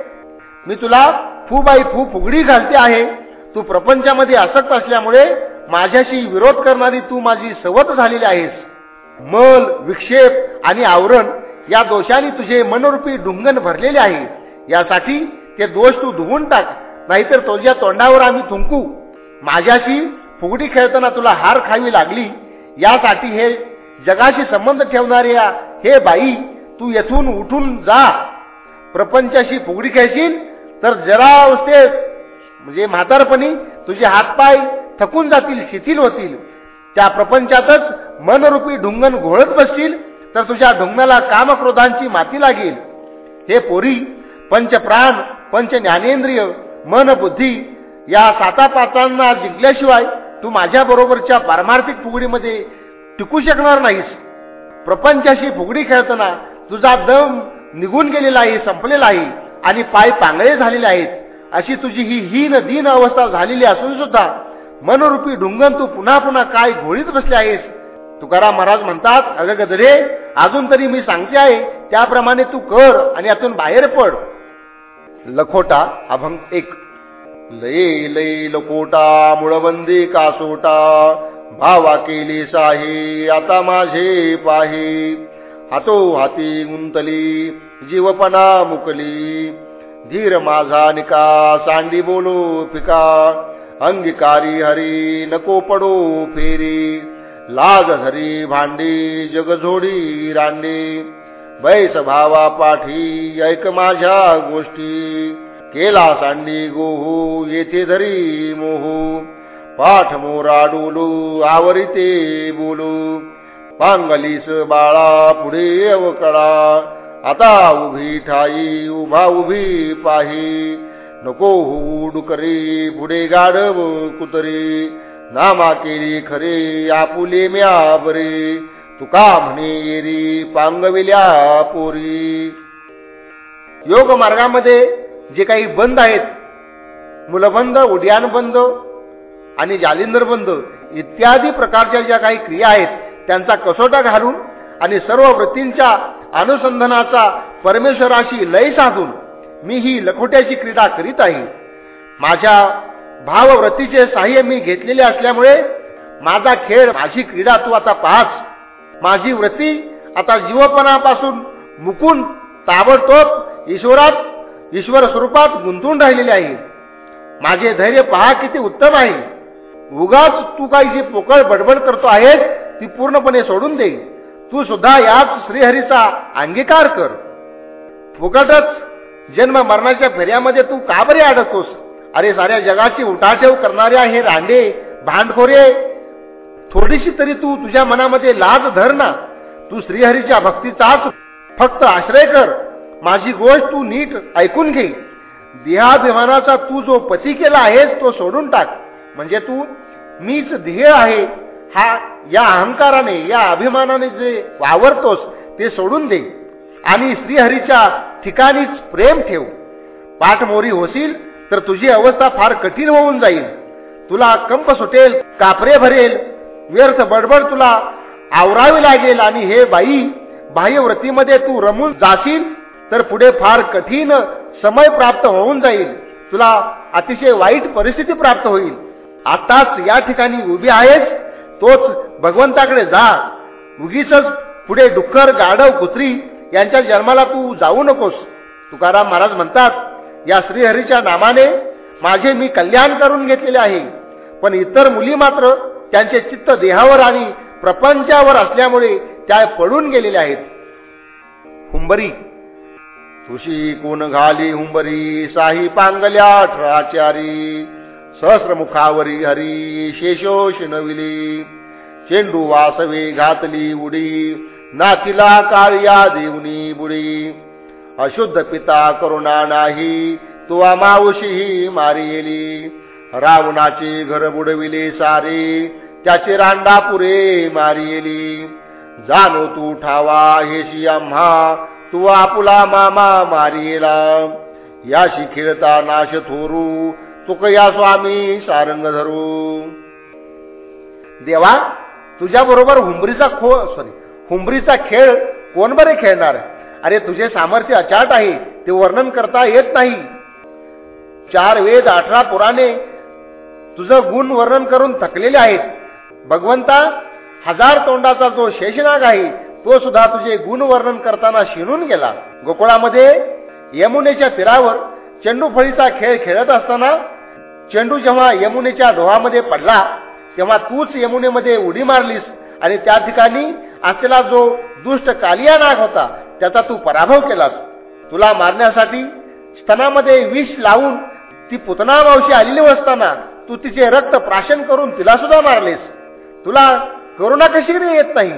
मी तुला फू बाई फू फुगडी घालते आहे. तू प्रपंचामध्ये आसक्त असल्यामुळे माझ्याशी विरोध करणारी तू माझी सवत झालेली आहेस. मल विक्षेप आणि आवरण या दोषाने तुझे मनोरूपी ढुंगण भरलेले आहे. यासाठी ते दोष तू धुवून टाक नाहीतर तुझ्या तोंडावर आम्ही थुंकू. माझ्याशी फुगडी खेळताना तुला हार खावी लागली. यासाठी हे जगाशी संबंध ठेवणाऱ्या हे बाई तू येथून उठून जा. प्रपंचाशी फुगडी खेळशील तर जरा अवस्थेत म्हणजे म्हातारपणी तुझे हातपाय थकून जातील शिथिल होतील. त्या प्रपंचातच मनरूपी ढुंगण घोळत बसतील तर तुझ्या ढुंगणाला कामक्रोधांची माती लागेल. हे पोरी पंचप्राण पंच ज्ञानेंद्रिय मन बुद्धी या साता पाचांना जिंकल्याशिवाय तू माझ्या बरोबरच्या पारमार्थिक फुगडीमध्ये टिकू शकणार नाहीस. प्रपंचाशी फुगडी खेळताना तुझा दम निघून गेलेला आहे संपलेला आहे आणि पाय पांगळे झालेले आहेत. अशी तुझी ही हीन दीन अवस्था झालेली असून सुद्धा मनरूपी ढुंगण तू पुन्हा पुन्हा काय घोळीत बसले आहेस? तुकाराम महाराज म्हणतात अगं गजरे अजून तरी मी सांगते आहे त्याप्रमाणे तू कर आणि यातून बाहेर पड. लखोटा अभंग एक. लय लय लकोटा मुळबंदी कासोटा भावा केली साही आता माझे पाही. हातो हाती गुंतली जीवपणा मुकली. धीर माझा निका सांडी बोलो पिका. अंगिकारी हरी नको पडो फेरी. लाज धरी भांडी जगझोडी रांडी. बैस भावा पाठी ऐक माझ्या गोष्टी. केला सांडी गोहू येथे धरी मोहू. पाठ मोरा डोलू आवरिते बोलू. पांगलीस बाळा पुढे अवकळा आता उभी ठाई उभा उभी पाही. नको हुडुकरी पुढे गाढव कुतरी. नामा केली खरे आपुले म्या बरे. तुका म्हणे येरी पांगविल्या पोरी. योग मार्गामध्ये जे काही बंद आहेत मुलबंद उड्यान बंद आणि जालिंदर बंद इत्यादी प्रकारच्या ज्या काही क्रिया आहेत त्यांचा कसोटा घालून आणि सर्व वृत्तींच्या अनुसंधानाचा परमेश्वराशी लय साधून मी ही लखोट्याची क्रीडा करीत आहे. माझ्या भावव्रतीचे साह्य मी घेतलेले असल्यामुळे माझा खेळ माझी क्रीडा तू आता पाहच. माझी व्रती आता जीवपणापासून मुकून ताबडतोब ईश्वरात ईश्वर स्वरूपात गुंतून राहिलेले आहे. माझे धैर्य पहा किती उत्तम आहे. उगाच तू काही जी पोकळ बडबड करतो आहेस ती पूर्णपणे सोडून देईल तू सुद्धा याच श्रीहरीचा अंगीकार कर. फुकटच जन्म मरणाच्या फेऱ्यामध्ये तू का बरे अडकतोस? अरे साऱ्या जगाची उठाठेव करणाऱ्या हे रांडे भांडखोरे थोडीशी तरी तू तुझ्या मनामध्ये लाज धर ना. तू श्रीहरीच्या भक्तीचाच फक्त आश्रय कर. माझी गोष्ट तू नीट ऐकून घे. देहाभिमानाचा तू जो पती केला आहेस तो सोडून टाक. म्हणजे तू मीच ध्येय आहे. हा या अहंकाराने या अभिमानाने जे वावरतोस ते सोडून दे. आणि श्रीहरीच्या ठिकाणीच प्रेम ठेव. पाठमोरी होशील तर तुझी अवस्था फार कठीण होऊन जाईल. तुला कंप सुटेल कापरे भरेल. व्यर्थ बडबड तुला आवरावी लागेल. आणि हे बाई बाह्यव्रतीमध्ये तू रमून जाशील तर पुढे फार कठीण समय प्राप्त होऊन जाईल. तुला अतिशय वाईट परिस्थिती प्राप्त होईल. आताच या ठिकाणी उभी आहेस तोच भगवंताकडे जा. उगीच पुढे डुक्कर गाढव कुत्री यांच्या जन्माला तू जाऊ नकोस. तुकाराम महाराज म्हणतात या श्रीहरीच्या नामाने माझे मी कल्याण करून घेतलेले आहे. पण इतर मुली मात्र त्यांचे चित्त देहावर आणि प्रपंचावर असल्यामुळे त्या पडून गेलेल्या आहेत. हुंबरी. तुशी कोण घाली हुंबरी? साही पांगल्या अठराचारी सहस्रमुखावरी हरी शेषो शिनविली चेंडू वासवे घातली उडी नातीला काळ्या देवनी बुडी. अशुद्ध पिता करुणा नाही तुवा मावशी मारिली रावणाचे घर बुडविले सारे त्याचे रांडा पुरे मारिली जाणो तू ठावा हेशी आम्हा तू आपुला मामा मारिला याशी खेळता नाश थोरू तुक या स्वामी सारंग धरू. देवा तुझ्या बरोबर हुंबरीचा खो सॉरी हुंबरीचा खेळ कोण बरे खेळणार? अरे तुझे सामर्थ्य अचाट आहे ते वर्णन करता येत नाही. चार वेद अठरा पुराणे तुझं गुण वर्णन करून थकलेले आहेत. भगवंता हजार तोंडाचा जो शेषनाग आहे तो सुद्धा तुझे गुण वर्णन करताना शिरून गेला. गोकुळामध्ये यमुनेच्या तीरावर चेंडू फळीचा खेळ खेळत असताना चेंडू जेव्हा यमुनेच्या डोहामध्ये पडला तेव्हा तूच यमुनेमध्ये उडी मारलीस आणि त्या ठिकाणी असलेला जो दुष्ट कालिया नाग होता त्याचा तू पराभव केलास. तुला मारण्यासाठी स्तनामध्ये विष लावून ती पुतना मावशी आलेली असताना तू तिचे रक्त प्राशन करून तिला सुद्धा मारलेस. तुला करुणा कशी येत नाही?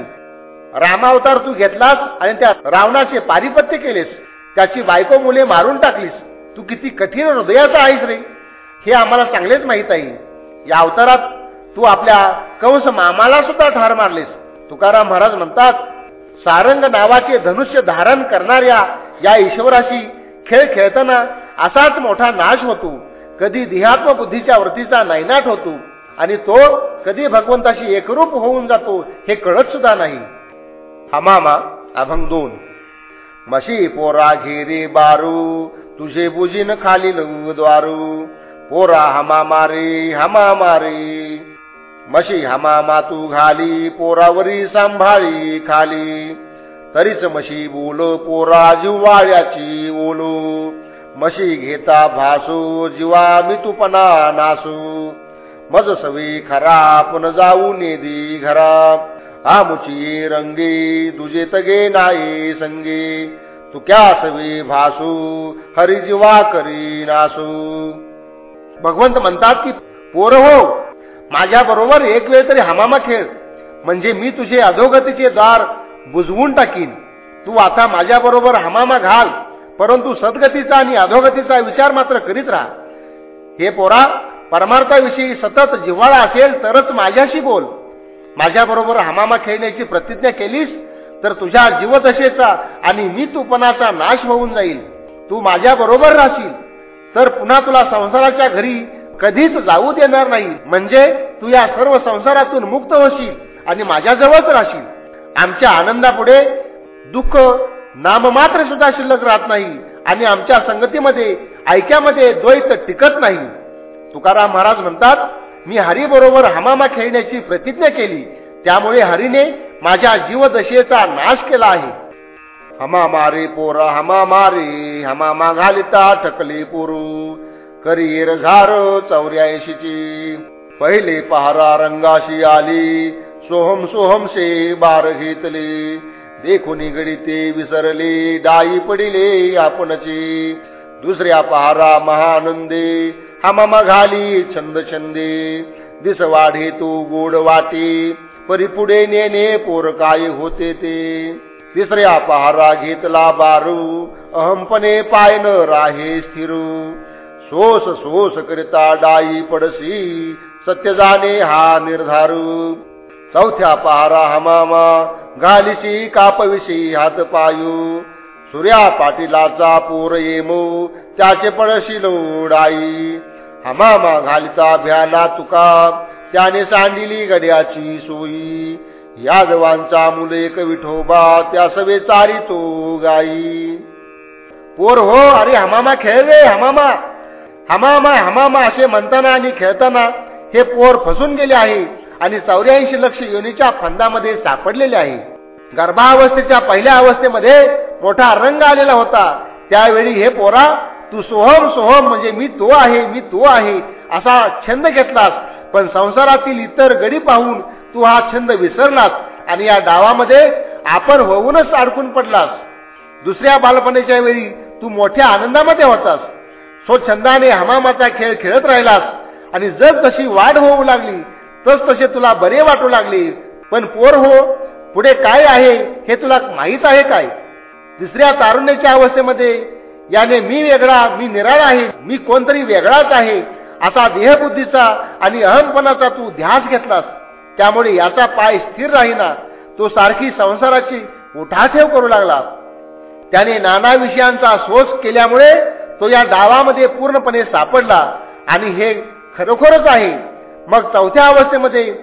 रामावतार तू घेतलास आणि त्या रावणाचे पारिपत्य केलेस. त्याची बायको मुले मारून टाकलीस. तू किती कठीण हृदयाचा आहेस रे. हे आम्हाला चांगलेच माहीत आहे. या अवतारात तू आपल्या कंस मामाला सुद्धा ठार मारलेस. तुकाराम महाराज म्हणतात सारंग नावाचे धनुष्य धारण करणाऱ्या या ईश्वराशी खेळ खेळताना असाच मोठा नाश होतो. कधी देहात्म बुद्धीच्या वृत्तीचा नायनाट होतो आणि तो कधी भगवंताशी एकरूप होऊन जातो हे कळत सुद्धा नाही. हमामा अभंग दोन. मशी पोरा घेरे बारू तुझे बुजीन खाली द्वारू. पोरा हमा मारे हमा मारे. मशी हमा मातू घाली पोरावरी सांभाळी खाली. तरीच मशी बोलो पोरा जिव्हाळ्याची ओलो मशी घेता भासू जीवा मितुपणा नासू. मज सवी खरा पुन जाऊ नेदी घरा. आमुची रंगे तुझे तगे नाही संगे. तू क्या सवी भासू हरिजिवा करी नासू. भगवंत म्हणतात की पोर हो माझ्या बरोबर एक वेळ तरी हमामा खेळ. म्हणजे मी तुझे अधोगतीचे द्वार बुजवून टाकीन. तू आता माझ्या बरोबर हमामा घाल. परंतु सद्गतीचा आणि अधोगतीचा विचार मात्र करीत राहा. हे पोरा परमार्थाविषयी सतत जिव्हाळा असेल तरच माझ्याशी बोल. माझ्या बरोबर हमामा खेळण्याची प्रतिज्ञा केलीस तर तुझ्या जीवदशेचा आणि नीतुपणाचा नाश होऊन जाईल. तू माझ्या बरोबर राहशील. तर पुन्हा तुला संसाराच्या घरी कधीच जाऊ देणार नाही. म्हणजे तू या सर्व संसारातून मुक्त होशील आणि माझ्याजवळच राहशील. आमच्या आनंदापुढे दुःख नाममात्र सुद्धा शिल्लक राहत नाही आणि आमच्या संगतीमध्ये ऐक्यामध्ये द्वैत टिकत नाही. तुकाराम महाराज म्हणतात मी हरी बरोबर हमामा खेळण्याची प्रतिज्ञा केली. त्यामुळे हरीने माझ्या जीवदशेचा नाश केला आहे. हमा मारी पोरा हमा मारी हमा माघालिता ठकली पोरू करियर झार चौऱ्याऐंशीची. पहिले पहारा रंगाशी आली सोहम सोहम से बार घेतले. देखून गडिते विसरले डाई पडिले आपणची. दुसऱ्या पहारा महानंदे हमामा घाली छंद छंदे दिस वाढे तू गोड वाटे परी पुढे नेणे पोर काय होते ते. तिसऱ्या पहारा घेतला बारू. अहमपणे पाय न राहे स्थिरू. सोस सोस करिता डाई पडसी. सत्य जाणे हा निर्धारू. चौथ्या पहारा हमामा. घालिशी कापविशी हात पायू. सूर्या पाटीलाचा पूर येमो. त्याचे पडशी लोडाई हमामा घालिता भ्याला तुका. त्याने सांडिली गड्याची सोयी यादवांचा मुलेक विठोबा त्या सवे चारी तो गाई. पोर हो अरे हमामा खेळ रे हमामा. हमामा हमामा असे म्हणताना आणि खेळताना हे पोर फसून गेले आहे आणि चौऱ्याऐंशी लक्ष योनीच्या फंदामध्ये सापडलेले आहे. गर्भावस्थेच्या पहिल्या अवस्थेमध्ये मोठा रंग आलेला होता. त्यावेळी हे पोरा तू सोहम सोहम म्हणजे मी तो आहे मी तो आहे असा छंद घेतलास. पण संसारातील इतर गडी पाहून तू हा छंद विसरलास आणि या डावामध्ये आपण होऊनच अडकून पडलास. दुसऱ्या बालपणीच्या वेळी तू मोठ्या आनंदामध्ये होतास. सो छंदाने हमामाचा खेळ खेळत राहिलास आणि जर तशी वाढ होऊ लागली तस तसे तुला बरे वाटू लागले. पण पोर हो पुढे काय आहे हे तुला माहीत आहे काय? दुसऱ्या तारुण्याच्या अवस्थेमध्ये याने मी वेगळा मी निराळा आहे मी कोणतरी वेगळाच आहे असा देहबुद्धीचा आणि अहमपणाचा तू ध्यास घेतलास. त्यामुळे याचा पाय स्थिर राहीना तो सारखी संसाराची उठाठेव करू लागला. त्याने नाना विषयांचा शोध केल्यामुळे तो या डावामध्ये पूर्णपणे सापडला आणि हे खरोखरच आहे. मग चौथ्या अवस्थेमध्ये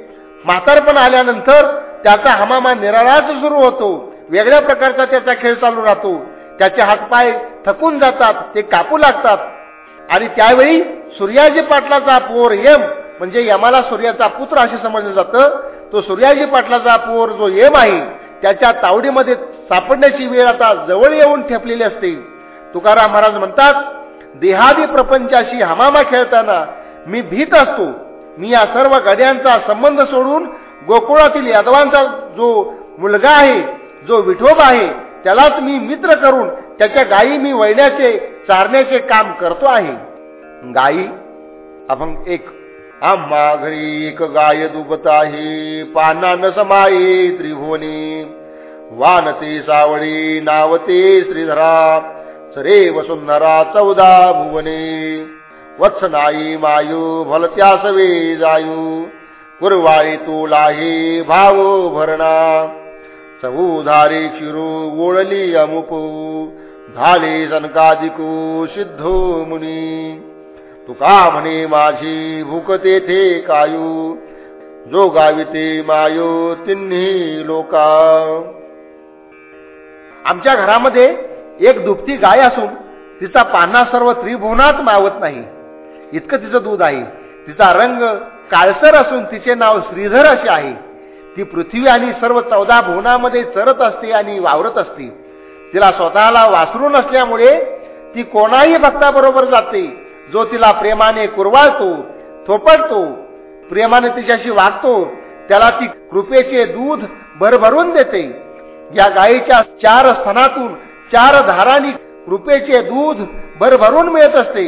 म्हातारपण आल्यानंतर त्याचा हमामा निराळाच सुरू होतो. वेगळ्या प्रकारचा त्याचा खेळ चालू राहतो. त्याचे हातपाय थकून जातात ते कापू लागतात. आणि त्यावेळी सूर्याजी पाटलाचा पोर यम म्हणजे यमाला सूर्याचा पुत्र असे समजलं जातं. तो सूर्याजी पाटलाचा पोर जो यम आहे त्याच्या तावडीमध्ये सापडण्याची वेळ आता जवळ येऊन ठेपलेली असते. तुकाराम महाराज म्हणतात देहादी प्रपंचाशी हमामा खेळताना मी भीत असतो. मी या सर्व गड्यांचा संबंध सोडून गोकुळातील यादवांचा जो मुलगा आहे जो विठोब आहे त्यालाच मी मित्र करून त्याच्या गायी मी वळण्याचे चारण्याचे काम करतो आहे. गायी आपण एक आम्हा घरी एक गाय दुबताही आहे. पाना न समाये त्रिभुवनी. वानते सावळी नावते श्रीधरा. सरे वसुंधरा चौदा भुवने. वत्सनाई मायू भलत्या सवे जायू. कुरवाळी तो लाहे भाव भरणा. चौधारी चिरू ओळली अमुपू. झाले सनकादिकू सिद्धो मुनी. तुका म्हणे माझी भूक तेथे कायू? जो गाविते मायो तिन्ही लोका. आमच्या घरामध्ये एक दुपती गाय असून तिचा पाना सर्व त्रिभुवनात मावत नाही. इतकं तिचं दूध आहे. तिचा रंग काळसर असून तिचे नाव श्रीधर असे आहे. ती पृथ्वी आणि सर्व चौदा भुवनामध्ये चरत असते आणि वावरत असते. तिला स्वतःला वासरू नसल्यामुळे ती कोणाही भक्ताबरोबर जाते. जो तिला प्रेमाने कुरवाळतो थोपडतो प्रेमाने तिच्याशी वागतो त्याला ती कृपेचे दूध भरभरून देते. या गायीच्या चार स्तनातून चार धारांनी कृपेचे दूध भरभरून मिळत असते.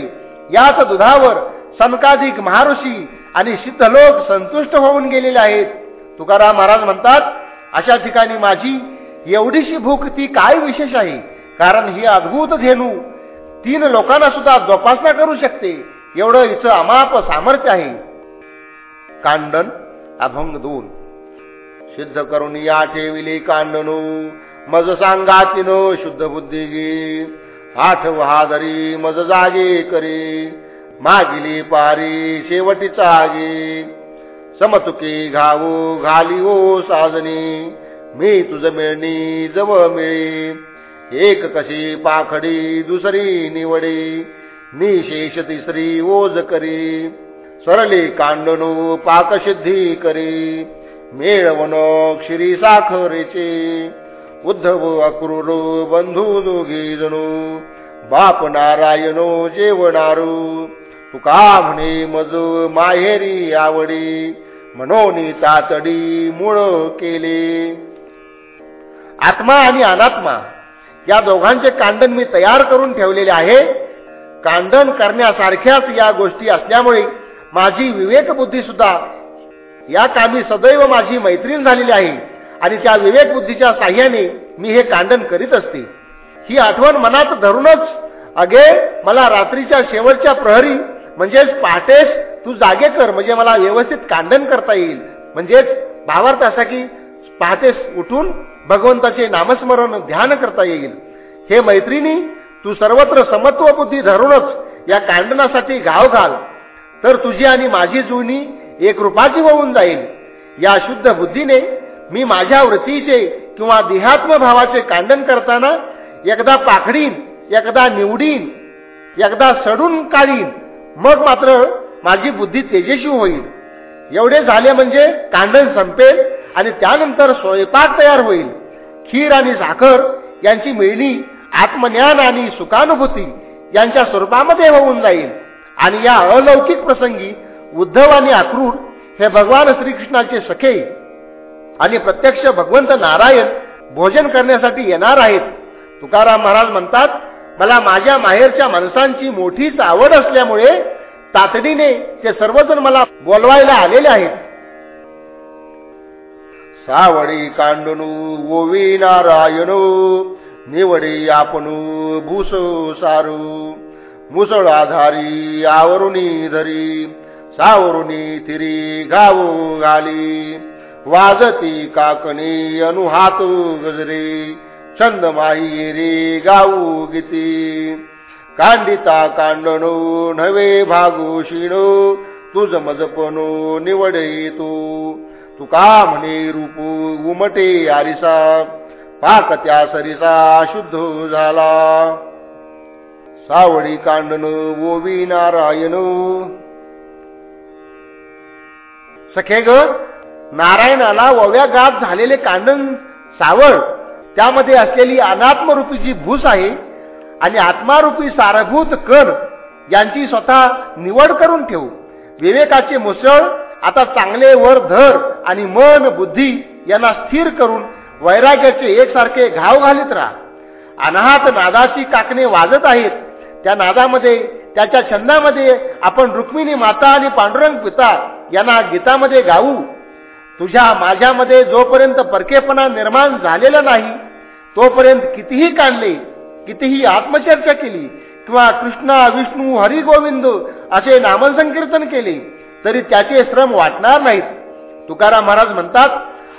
याच दुधावर सनकाधिक महाऋषी आणि सिद्ध लोक संतुष्ट होऊन गेलेले आहेत. तुकाराम महाराज म्हणतात अशा ठिकाणी माझी एवढीशी भूक ती काय विशेष आहे? कारण ही अद्भुत धेनू तीन लोकांना सुद्धा जोपासना करू शकते. एवढं हिचं अमाप सामर्थ्य आहे. कांडन अभंग दोन. सिद्ध करून या ठेविले कांडनो. मज सांगा तिनो शुद्ध बुद्धी गे आठ वहादरी मज जागे करे. मागिली पारी शेवटीचा गे समतुकी घावू घाली हो साजनी. मी तुझ मिळणी जवळ मिळे एक कशी पाखडी दुसरी निवडी. निशेष तिसरी ओज करी. सरली कांडणू पाकसिद्धी करी. मेळवण क्षिरी साखरेचे. उद्धव अक्रूर बंधू दोघे जणू. बाप नारायणो जेवणारू. तुका म्हणे मज माहेरी आवडी? मनोनी तातडी मूळ केले. आत्मा आणि अनात्मा या दोघांचे कांडन मी तयार करून ठेवलेले आहे. कांडन करण्यासारख्याच या गोष्टी असल्यामुळे माझी विवेकबुद्धी सुद्धा या कामी सदैव माझी मैत्रीण झालेली आहे आणि त्या विवेकबुद्धीच्या साह्याने मी हे कांडन करीत असते. ही आठवण मनात धरूनच अगे मला रात्रीच्या शेवटच्या प्रहरी म्हणजेच पहाटेस तू जागे कर म्हणजे मला व्यवस्थित कांडन करता येईल. म्हणजेच भावार्थ असा की पहाटेस उठून भगवंताचे नामस्मरण ध्यान करता येईल. हे मैत्रिणी तू सर्वत्र समत्व बुद्धी धरूनच या कांडनासाठी गाव घाल. तर तुझी आणि माझी जुनी एक रूपाची होऊन जाईल. या शुद्ध बुद्धीने मी माझ्या वृत्तीचे किंवा देहात्म भावाचे कांडन करताना एकदा पाखडीन एकदा निवडीन एकदा सडून काढीन. मग मात्र माझी बुद्धी तेजस्वी होईल. एवढे झाले म्हणजे कांडन संपेल. आणि त्यानंतर स्वयंपाक तयार होईल. खीर आणि साखर यांची मिळणी आत्मज्ञान आणि सुखानुभूती यांच्या स्वरूपामध्ये होऊन जाईल. आणि या अलौकिक प्रसंगी उद्धव आणि आक्रूर हे भगवान श्रीकृष्णाचे सखे आणि प्रत्यक्ष भगवंत नारायण भोजन करण्यासाठी येणार आहेत. तुकाराम महाराज म्हणतात मला माझ्या माहेरच्या माणसांची मोठीच आवड असल्यामुळे तातडीने ते सर्वजण मला बोलवायला आलेले आहेत. सावडी कांडणू ओवी नारायण निवडी आपणू भूस सारू. मुसळ आधारी आवरुणी धरी सावरुणी तिरी गाऊ घाली. वाजती काकणी अनुहात गजरे छंद माही रे गाऊ गीती. कांडिता कांडणो नवे भागो शिणो तुझ मजपणो निवडे तू. तुका म्हणे रूप उमटे आरिसा पाक त्या सरिसा शुद्ध झाला. सावळी कांडन ओवी नारायण. सखे ग नारायणाला ओव्या गात झालेले कांडन सावळ त्यामध्ये असलेली अनात्मरूपी जी भूस आहे आणि आत्मारूपी सारभूत कण यांची स्वतः निवड करून ठेवू. विवेकाचे मुसळ आता चांगले वर धर आणि मन बुद्धी यांना स्थिर करून वैराग्याचे एकसारखे घाव घालीत राहा. अनाहात नादाची काकणे वाजत आहेत. त्या नादामध्ये त्याच्या छंदामध्ये आपण रुक्मिणी माता आणि पांडुरंग पिता यांना गीतामध्ये गाऊ. तुझ्या माझ्यामध्ये जोपर्यंत परकेपणा निर्माण झालेला नाही तोपर्यंत कितीही काढले कितीही आत्मचर्चा केली किंवा कृष्णा विष्णू हरिगोविंद असे नामसंकीर्तन केले तरी त्याचे श्रम वाटणार नाहीत. तुकाराम महाराज म्हणतात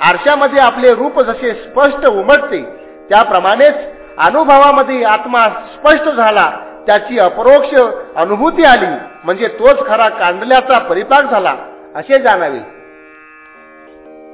आरशामध्ये आपले रूप जसे स्पष्ट उमटते त्याप्रमाणेच अनुभवामध्ये आत्मा स्पष्ट झाला त्याची अपरोक्ष अनुभूती आली म्हणजे तोच खरा कांडल्याचा परिपाक झाला असे जाणावे.